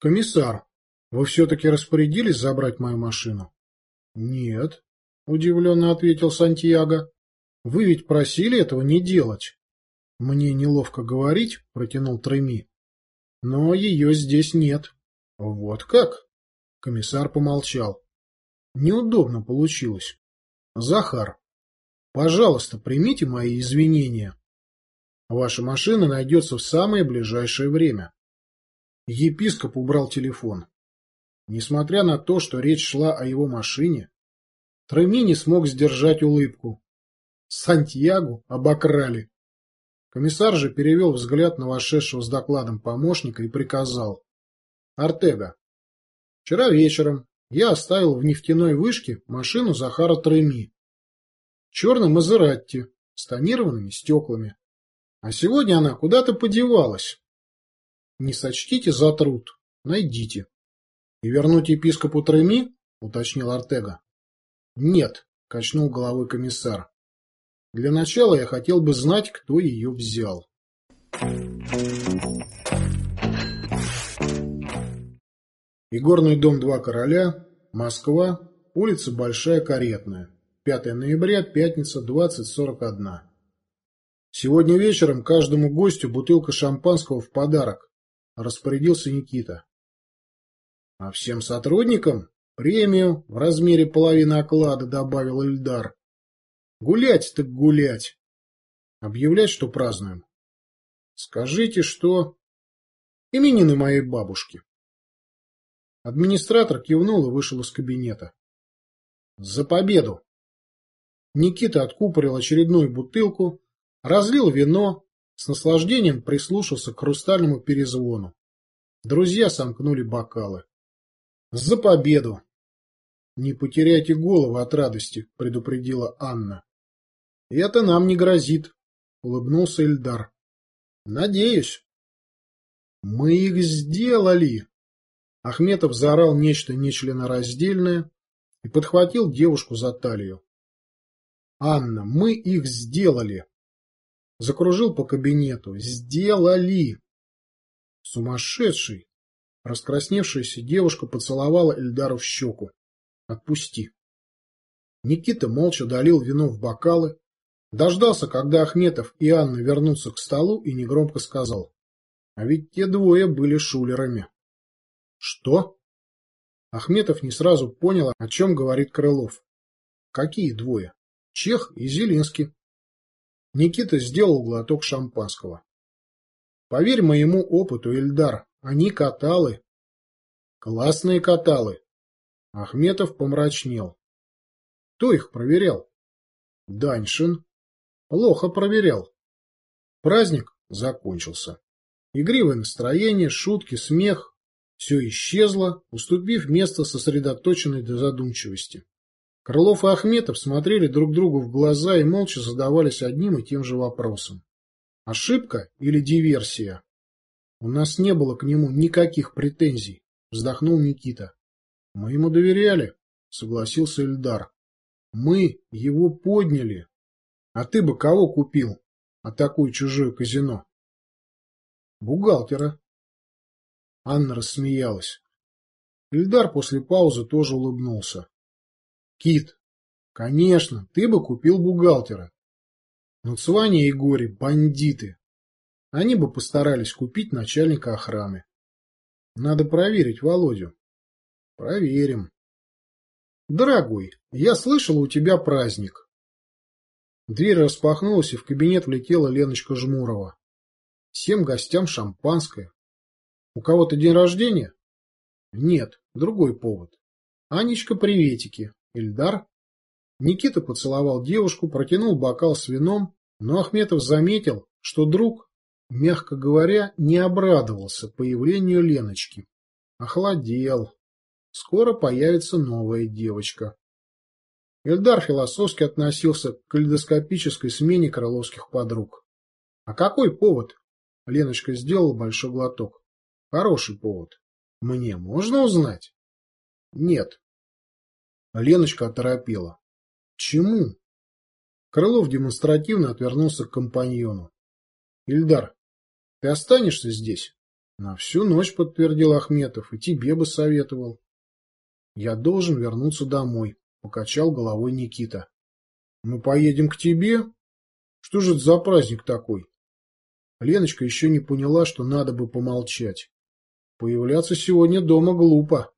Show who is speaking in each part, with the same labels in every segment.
Speaker 1: Комиссар, вы все-таки распорядились забрать мою машину? Нет, удивленно ответил Сантьяго. Вы ведь просили этого не делать. Мне неловко говорить, протянул Треми. Но ее здесь нет. Вот как? Комиссар помолчал. Неудобно получилось. Захар, пожалуйста, примите мои извинения. Ваша машина найдется в самое ближайшее время. Епископ убрал телефон. Несмотря на то, что речь шла о его машине, Треми не смог сдержать улыбку. Сантьягу обокрали. Комиссар же перевел взгляд на вошедшего с докладом помощника и приказал. «Артега, вчера вечером я оставил в нефтяной вышке машину Захара Треми. Черный Мазератти с тонированными стеклами. А сегодня она куда-то подевалась. Не сочтите за труд, найдите. И вернуть епископу Треми, уточнил Артега. Нет, качнул головой комиссар. Для начала я хотел бы знать, кто ее взял. Игорный дом «Два короля», Москва, улица Большая Каретная, 5 ноября, пятница, 20.41. Сегодня вечером каждому гостю бутылка шампанского в подарок, распорядился Никита. А всем сотрудникам премию в размере половины оклада добавил Ильдар. Гулять так гулять. Объявлять, что празднуем. Скажите, что... Именины моей бабушки. Администратор кивнул и вышел из кабинета. За победу! Никита откупорил очередную бутылку, разлил вино, с наслаждением прислушался к хрустальному перезвону. Друзья сомкнули бокалы. За победу! Не потеряйте голову от радости, предупредила Анна. Это нам не грозит, улыбнулся Эльдар. Надеюсь. Мы их сделали! Ахметов заорал нечто нечленораздельное и подхватил девушку за талию. «Анна, мы их сделали!» Закружил по кабинету. «Сделали!» «Сумасшедший!» Раскрасневшаяся девушка поцеловала Эльдару в щеку. «Отпусти!» Никита молча долил вино в бокалы, дождался, когда Ахметов и Анна вернутся к столу и негромко сказал. «А ведь те двое были шулерами!» Что? Ахметов не сразу понял, о чем говорит Крылов. Какие двое? Чех и Зелинский. Никита сделал глоток шампанского. Поверь моему опыту, Эльдар, они каталы. Классные каталы. Ахметов помрачнел. Кто их проверял? Даньшин. Плохо проверял. Праздник закончился. Игривое настроение, шутки, смех, все исчезло, уступив место сосредоточенной до задумчивости. Крылов и Ахметов смотрели друг другу в глаза и молча задавались одним и тем же вопросом. Ошибка или диверсия? У нас не было к нему никаких претензий, вздохнул Никита. Мы ему доверяли, согласился Эльдар. Мы его подняли. А ты бы кого купил? Атакуй чужое казино. Бухгалтера, Анна рассмеялась. Ильдар после паузы тоже улыбнулся. Кит, конечно, ты бы купил бухгалтера. Но Цваня и Гори — бандиты. Они бы постарались купить начальника охраны. Надо проверить Володю. Проверим. Дорогой, я слышала, у тебя праздник. Дверь распахнулась, и в кабинет влетела Леночка Жмурова. Всем гостям шампанское. У кого-то день рождения? Нет, другой повод. Анечка, приветики. Ильдар? Никита поцеловал девушку, протянул бокал с вином, но Ахметов заметил, что друг, мягко говоря, не обрадовался появлению Леночки. Охладел. Скоро появится новая девочка. Эльдар философски относился к калейдоскопической смене крыловских подруг. А какой повод? Леночка сделала большой глоток. Хороший повод. Мне можно узнать? Нет. Леночка оторопела. Чему? Крылов демонстративно отвернулся к компаньону. Ильдар, ты останешься здесь? На всю ночь подтвердил Ахметов, и тебе бы советовал. Я должен вернуться домой, покачал головой Никита. Мы поедем к тебе? Что же это за праздник такой? Леночка еще не поняла, что надо бы помолчать. Появляться сегодня дома глупо.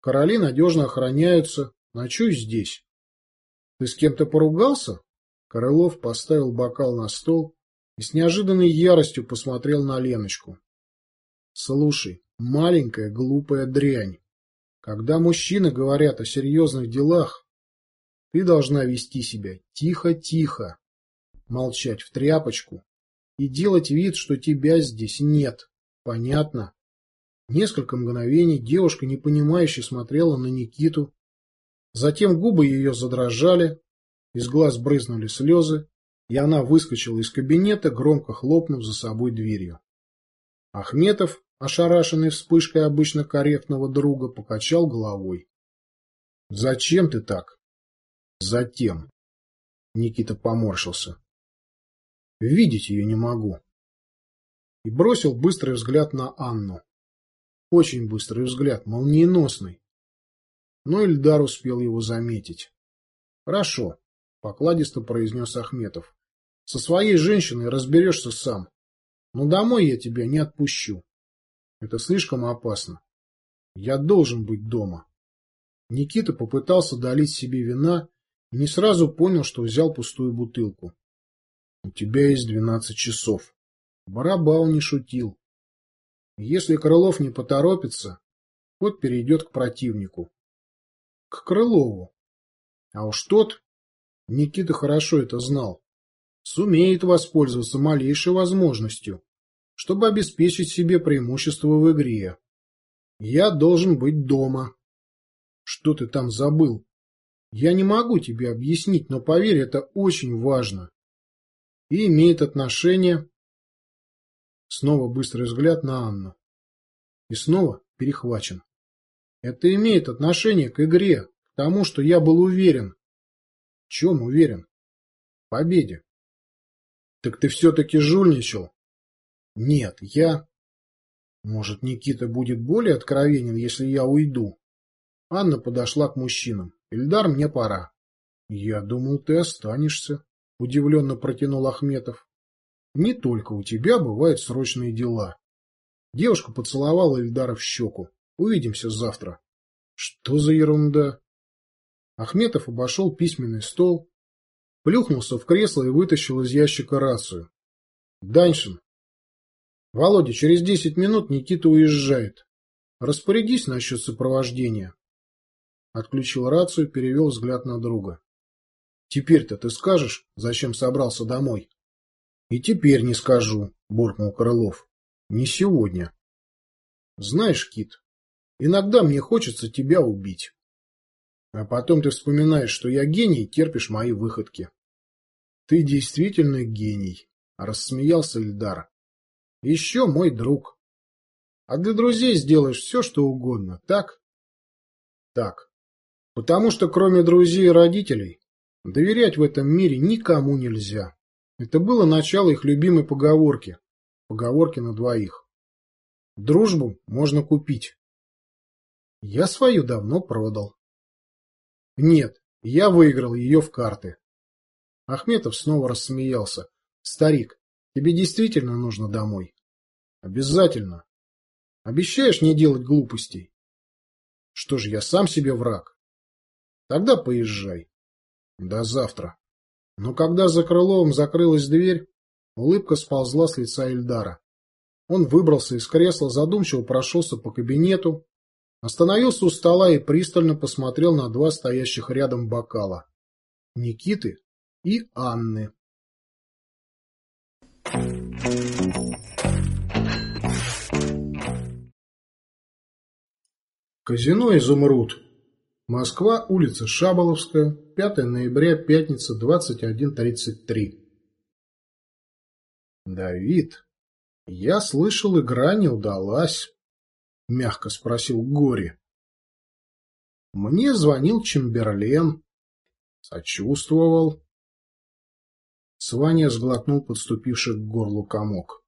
Speaker 1: Короли надежно охраняются. Ночуй здесь. Ты с кем-то поругался? Королов поставил бокал на стол и с неожиданной яростью посмотрел на Леночку. Слушай, маленькая глупая дрянь, когда мужчины говорят о серьезных делах, ты должна вести себя тихо-тихо, молчать в тряпочку и делать вид, что тебя здесь нет. Понятно? Несколько мгновений девушка непонимающе смотрела на Никиту. Затем губы ее задрожали, из глаз брызнули слезы, и она выскочила из кабинета, громко хлопнув за собой дверью. Ахметов, ошарашенный вспышкой обычно корректного друга, покачал головой. — Зачем ты так? — Затем. Никита поморщился. — Видеть ее не могу. И бросил быстрый взгляд на Анну. Очень быстрый взгляд, молниеносный. Но Ильдар успел его заметить. «Хорошо», — покладисто произнес Ахметов. «Со своей женщиной разберешься сам. Но домой я тебя не отпущу. Это слишком опасно. Я должен быть дома». Никита попытался долить себе вина и не сразу понял, что взял пустую бутылку. «У тебя есть двенадцать часов». Барабал не шутил. Если Крылов не поторопится, ход перейдет к противнику. К Крылову. А уж тот, Никита хорошо это знал, сумеет воспользоваться малейшей возможностью, чтобы обеспечить себе преимущество в игре. Я должен быть дома. Что ты там забыл? Я не могу тебе объяснить, но поверь, это очень важно. И имеет отношение Снова быстрый взгляд на Анну. И снова перехвачен. Это имеет отношение к игре, к тому, что я был уверен. В чем уверен? В победе. Так ты все-таки жульничал? Нет, я... Может, Никита будет более откровенен, если я уйду? Анна подошла к мужчинам. Ильдар, мне пора. Я думал, ты останешься, удивленно протянул Ахметов. Не только у тебя бывают срочные дела. Девушка поцеловала Эльдара в щеку. Увидимся завтра. Что за ерунда? Ахметов обошел письменный стол, плюхнулся в кресло и вытащил из ящика рацию. Даньшин. Володя, через десять минут Никита уезжает. Распорядись насчет сопровождения. Отключил рацию, перевел взгляд на друга. Теперь-то ты скажешь, зачем собрался домой? — И теперь не скажу, — буркнул Крылов. — Не сегодня. — Знаешь, Кит, иногда мне хочется тебя убить. А потом ты вспоминаешь, что я гений, терпишь мои выходки. — Ты действительно гений, — рассмеялся Ильдар. — Еще мой друг. А для друзей сделаешь все, что угодно, так? — Так. Потому что кроме друзей и родителей, доверять в этом мире никому нельзя. Это было начало их любимой поговорки. Поговорки на двоих. Дружбу можно купить. Я свою давно продал. Нет, я выиграл ее в карты. Ахметов снова рассмеялся. Старик, тебе действительно нужно домой? Обязательно. Обещаешь не делать глупостей? Что ж, я сам себе враг. Тогда поезжай. До завтра. Но когда за Крыловым закрылась дверь, улыбка сползла с лица Эльдара. Он выбрался из кресла, задумчиво прошелся по кабинету, остановился у стола и пристально посмотрел на два стоящих рядом бокала — Никиты и Анны. Казино «Изумруд» Москва, улица Шаболовская, 5 ноября, пятница, 21.33. Давид, я слышал, игра не удалась, мягко спросил Гори. Мне звонил Чемберлен, сочувствовал. Сваня сглотнул подступивший к горлу комок.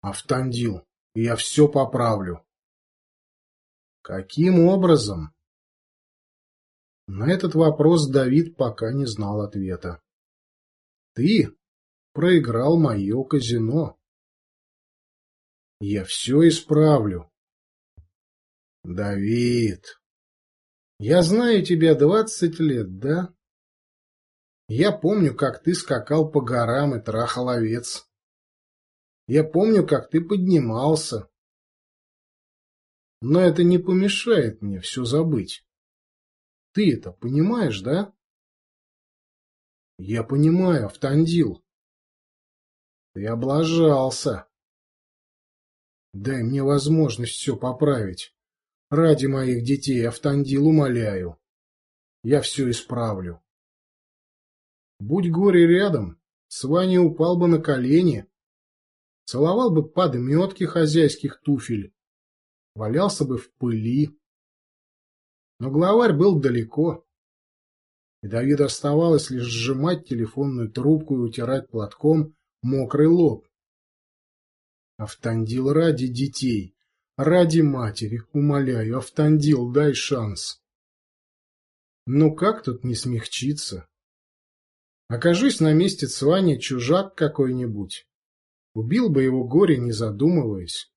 Speaker 1: Автандил, я все поправлю. Каким образом? На этот вопрос Давид пока не знал ответа. Ты проиграл мое казино. Я все исправлю. Давид, я знаю тебя двадцать лет, да? Я помню, как ты скакал по горам и трахал овец. Я помню, как ты поднимался. Но это не помешает мне все забыть. Ты это понимаешь, да? Я понимаю, Автандил. Ты облажался. Дай мне возможность все поправить. Ради моих детей, Автандил, умоляю. Я все исправлю. Будь горе рядом, с Ваней упал бы на колени, целовал бы подметки хозяйских туфель, валялся бы в пыли. Но главарь был далеко, и Давиду оставалось лишь сжимать телефонную трубку и утирать платком мокрый лоб. Автандил ради детей, ради матери, умоляю, Автандил, дай шанс. Ну как тут не смягчиться? Окажись на месте Цвани чужак какой-нибудь. Убил бы его горе, не задумываясь.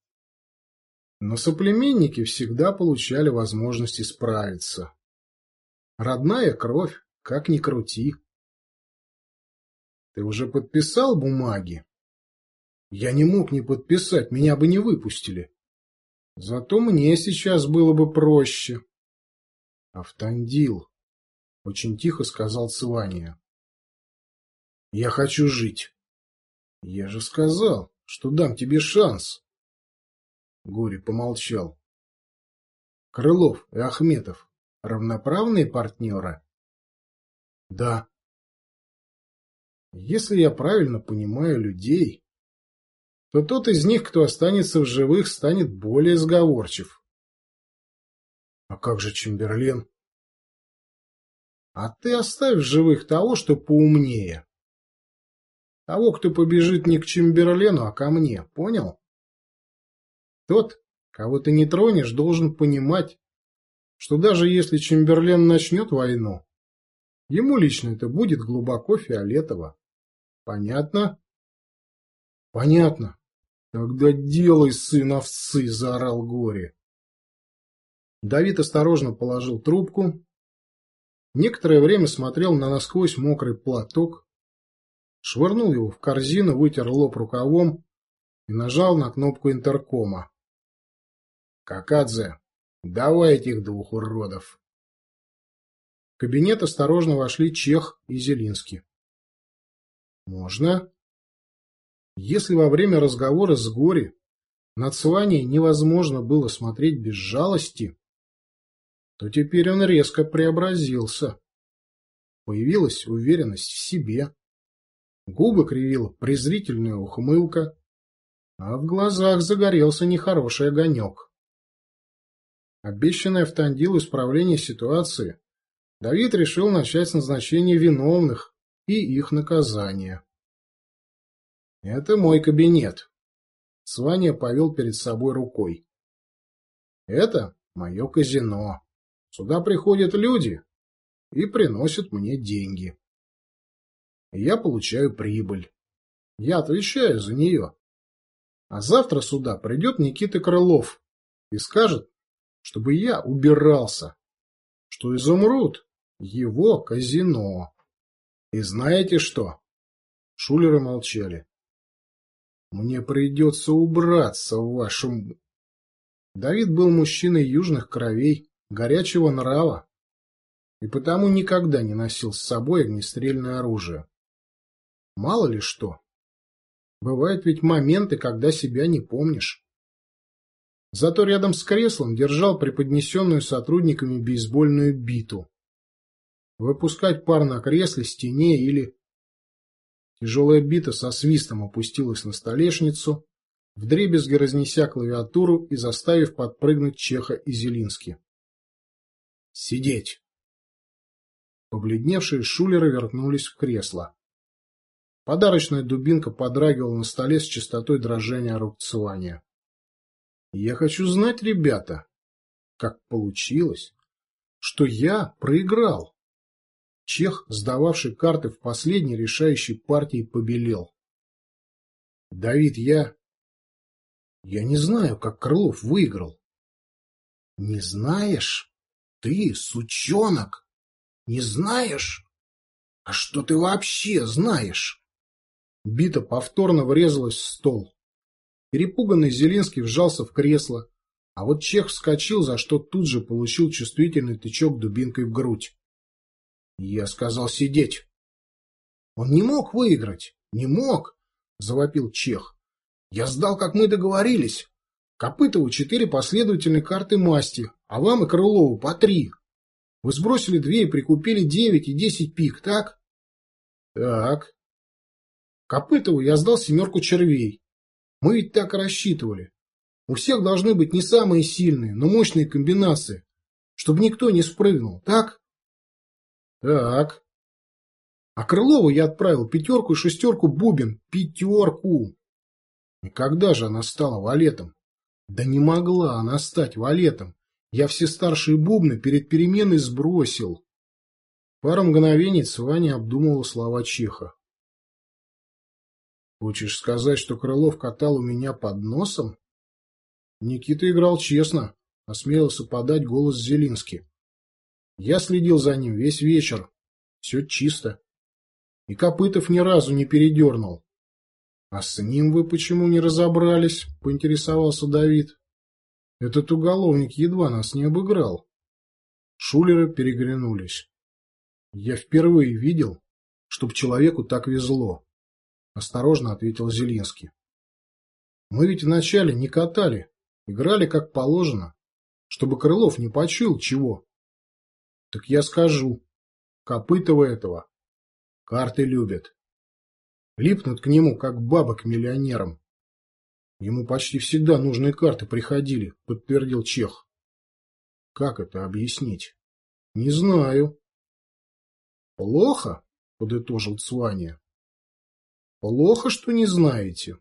Speaker 1: Но соплеменники всегда получали возможность исправиться. Родная кровь, как ни крути. Ты уже подписал бумаги? Я не мог не подписать, меня бы не выпустили. Зато мне сейчас было бы проще. Автандил, очень тихо сказал Цвания. Я хочу жить. Я же сказал, что дам тебе шанс. Горе помолчал. Крылов и Ахметов равноправные партнеры? Да. Если я правильно понимаю людей, то тот из них, кто останется в живых, станет более сговорчив. А как же Чемберлен? А ты оставь в живых того, что поумнее. Того, кто побежит не к Чемберлену, а ко мне, понял? Тот, кого ты не тронешь, должен понимать, что даже если Чемберлен начнет войну, ему лично это будет глубоко фиолетово. Понятно? Понятно. Тогда делай, сын овцы, заорал горе. Давид осторожно положил трубку, некоторое время смотрел на насквозь мокрый платок, швырнул его в корзину, вытер лоб рукавом и нажал на кнопку интеркома. «Какадзе, давай этих двух уродов!» В кабинет осторожно вошли Чех и Зелинский. «Можно?» Если во время разговора с Гори над Сваней невозможно было смотреть без жалости, то теперь он резко преобразился. Появилась уверенность в себе. Губы кривила презрительная ухмылка, а в глазах загорелся нехороший огонек. Обещанное в Тандил исправление ситуации, Давид решил начать с назначения виновных и их наказания. «Это мой кабинет», — Сваня повел перед собой рукой. «Это мое казино. Сюда приходят люди и приносят мне деньги» я получаю прибыль. Я отвечаю за нее. А завтра сюда придет Никита Крылов и скажет, чтобы я убирался, что изумруд — его казино. И знаете что? Шулеры молчали. Мне придется убраться в вашем... Давид был мужчиной южных кровей, горячего нрава, и потому никогда не носил с собой огнестрельное оружие. Мало ли что. Бывают ведь моменты, когда себя не помнишь. Зато рядом с креслом держал преподнесенную сотрудниками бейсбольную биту. Выпускать пар на кресле, стене или... Тяжелая бита со свистом опустилась на столешницу, вдребезги разнеся клавиатуру и заставив подпрыгнуть Чеха и Зелински. «Сидеть!» Побледневшие шулеры вернулись в кресло. Подарочная дубинка подрагивала на столе с частотой дрожания рук Цуаня. Я хочу знать, ребята, как получилось, что я проиграл. Чех, сдававший карты в последней решающей партии, побелел. Давид, я... Я не знаю, как Крылов выиграл. Не знаешь? Ты, сучонок, не знаешь? А что ты вообще знаешь? Бита повторно врезалась в стол. Перепуганный Зелинский вжался в кресло, а вот Чех вскочил, за что тут же получил чувствительный тычок дубинкой в грудь. Я сказал сидеть. Он не мог выиграть, не мог, завопил Чех. Я сдал, как мы договорились. Копытову четыре последовательные карты масти, а вам и Крылову по три. Вы сбросили две и прикупили девять и десять пик, так? Так. Копытову я сдал семерку червей. Мы ведь так рассчитывали. У всех должны быть не самые сильные, но мощные комбинации, чтобы никто не спрыгнул, так? Так. А Крылову я отправил пятерку и шестерку бубен. Пятерку! И когда же она стала валетом? Да не могла она стать валетом. Я все старшие бубны перед переменой сбросил. Пару мгновений Цваня обдумывал слова Чеха. Хочешь сказать, что Крылов катал у меня под носом? Никита играл честно, осмелился подать голос Зелински. Я следил за ним весь вечер. Все чисто. И Копытов ни разу не передернул. А с ним вы почему не разобрались? — поинтересовался Давид. Этот уголовник едва нас не обыграл. Шулеры переглянулись. Я впервые видел, чтоб человеку так везло. Осторожно ответил Зелинский. Мы ведь вначале не катали, играли как положено, чтобы Крылов не почуял чего. Так я скажу, Копытова этого карты любят. Липнут к нему, как баба к миллионерам. Ему почти всегда нужные карты приходили, подтвердил Чех. Как это объяснить? Не знаю. Плохо, подытожил Цвания. Плохо, что не знаете.